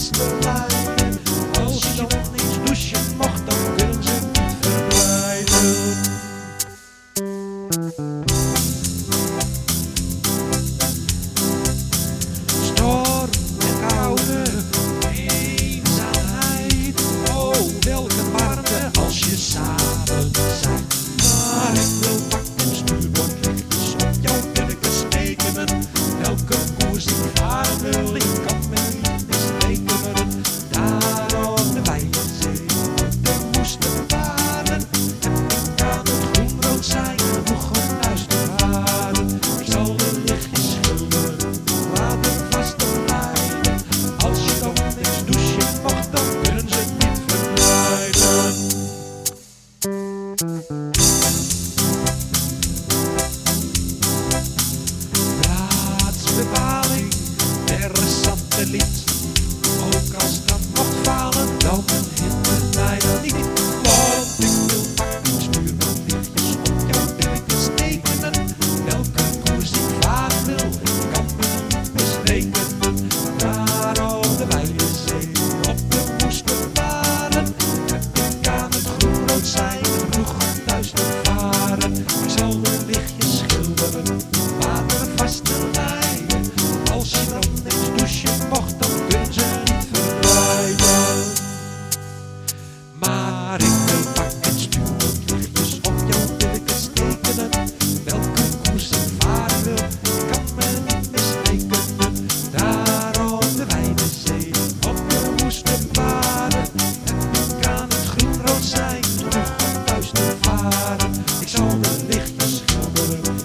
just alive. feliz. waar ik wil pakken stuur. Dus op jouw wil ik tekenen, welke koers ik varen wil, kan me niet misrekenen. Daar op de wijde zee, op de woeste paden, En ik kan het groenrood zijn, terug om thuis te varen. Ik zal de lichtjes schilderen.